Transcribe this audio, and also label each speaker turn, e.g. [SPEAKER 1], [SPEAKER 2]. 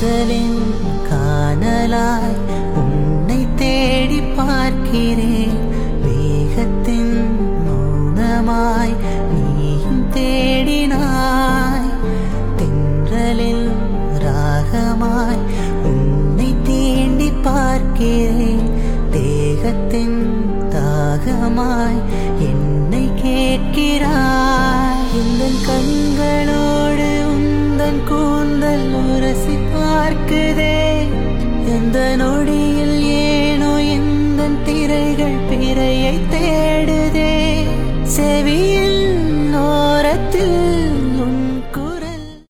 [SPEAKER 1] முதலில் காணலாய் உன்னை தேடி பார்க்கிறேன். வேகத்தின் மௌனமாய் நீயும் தேடினாய். தென்றலில் ராகமாய் உன்னை தேண்டி பார்க்கிறேன். தேகத்தின் தாகமாய் என்னை கேட்கிறாய். உந்தன் கண்களோடு உந்தன் கூந்தல் உரசி que de